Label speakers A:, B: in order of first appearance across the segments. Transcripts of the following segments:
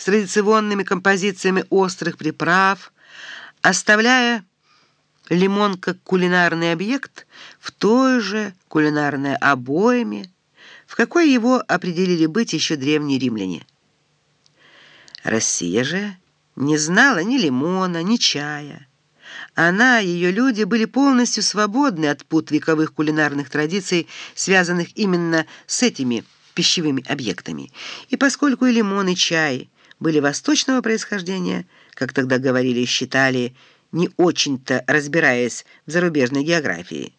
A: с традиционными композициями острых приправ, оставляя лимон как кулинарный объект в той же кулинарной обойме, в какой его определили быть еще древние римляне. Россия же не знала ни лимона, ни чая. Она и ее люди были полностью свободны от пут вековых кулинарных традиций, связанных именно с этими пищевыми объектами. И поскольку и лимон, и чай были восточного происхождения, как тогда говорили и считали, не очень-то разбираясь в зарубежной географии,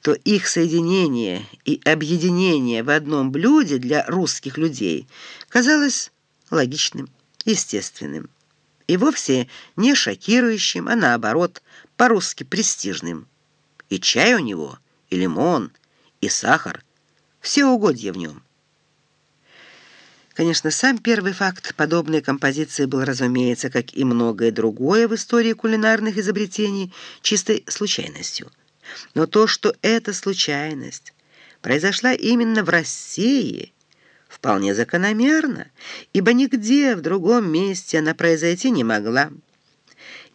A: то их соединение и объединение в одном блюде для русских людей казалось логичным, естественным и вовсе не шокирующим, а наоборот, по-русски престижным. И чай у него, и лимон, и сахар, все угодья в нем. Конечно, сам первый факт подобной композиции был, разумеется, как и многое другое в истории кулинарных изобретений, чистой случайностью. Но то, что эта случайность произошла именно в России, вполне закономерно, ибо нигде в другом месте она произойти не могла.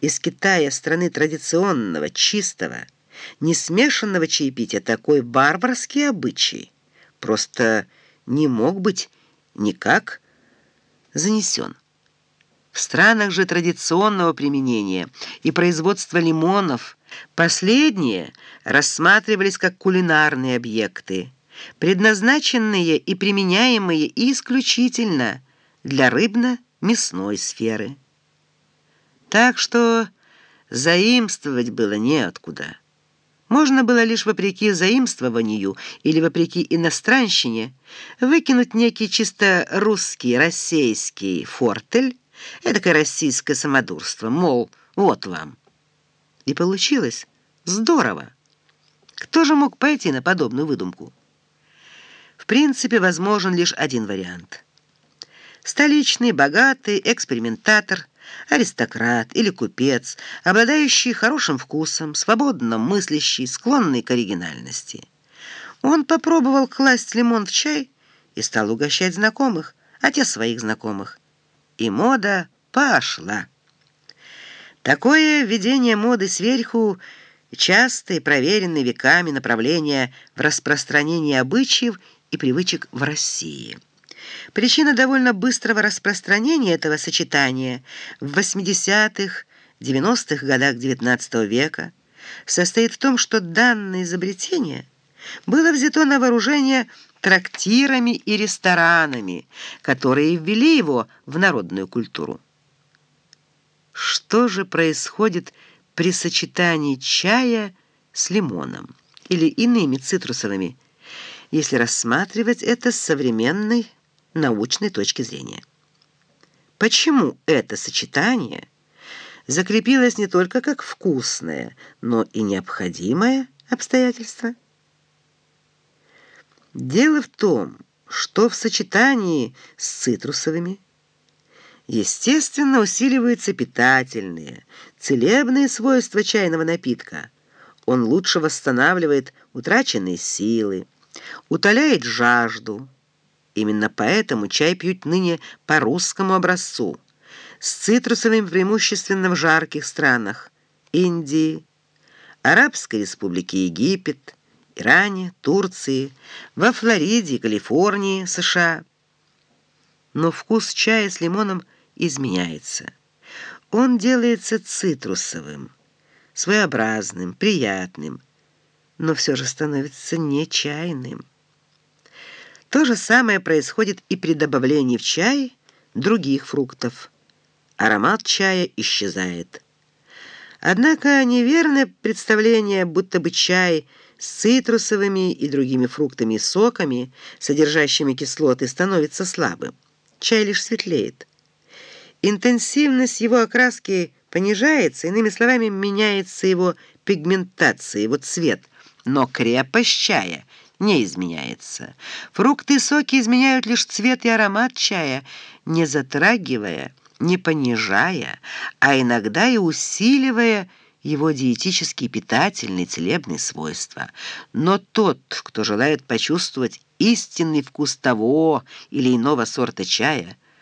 A: Из Китая, страны традиционного, чистого, несмешанного чаепития, такой варварский обычай просто не мог быть никак занесен. В странах же традиционного применения и производства лимонов последние рассматривались как кулинарные объекты, предназначенные и применяемые исключительно для рыбно-мясной сферы. Так что заимствовать было неоткуда. Можно было лишь вопреки заимствованию или вопреки иностранщине выкинуть некий чисто русский, российский фортель, эдакое российское самодурство, мол, вот вам. И получилось здорово. Кто же мог пойти на подобную выдумку? В принципе, возможен лишь один вариант. Столичный, богатый экспериментатор – аристократ или купец, обладающий хорошим вкусом, свободно мыслящий, склонный к оригинальности. Он попробовал класть лимон в чай и стал угощать знакомых, а те своих знакомых. И мода пошла. Такое введение моды сверху частое, проверенное веками направление в распространении обычаев и привычек в России. Причина довольно быстрого распространения этого сочетания в 80-х, 90-х годах XIX века состоит в том, что данное изобретение было взято на вооружение трактирами и ресторанами, которые ввели его в народную культуру. Что же происходит при сочетании чая с лимоном или иными цитрусовыми, если рассматривать это с современной научной точки зрения. Почему это сочетание закрепилось не только как вкусное, но и необходимое обстоятельство? Дело в том, что в сочетании с цитрусовыми естественно усиливаются питательные, целебные свойства чайного напитка. Он лучше восстанавливает утраченные силы, утоляет жажду, Именно поэтому чай пьют ныне по русскому образцу, с цитрусовым преимущественно в жарких странах Индии, Арабской Республики Египет, Иране, Турции, во Флориде, Калифорнии, США. Но вкус чая с лимоном изменяется. Он делается цитрусовым, своеобразным, приятным, но все же становится не чайным. То же самое происходит и при добавлении в чай других фруктов. Аромат чая исчезает. Однако неверное представление, будто бы чай с цитрусовыми и другими фруктами и соками, содержащими кислоты, становится слабым. Чай лишь светлеет. Интенсивность его окраски понижается, иными словами, меняется его пигментация, его цвет, но крепость чая – не изменяется. Фрукты и соки изменяют лишь цвет и аромат чая, не затрагивая, не понижая, а иногда и усиливая его диетические питательные целебные свойства. Но тот, кто желает почувствовать истинный вкус того или иного сорта чая,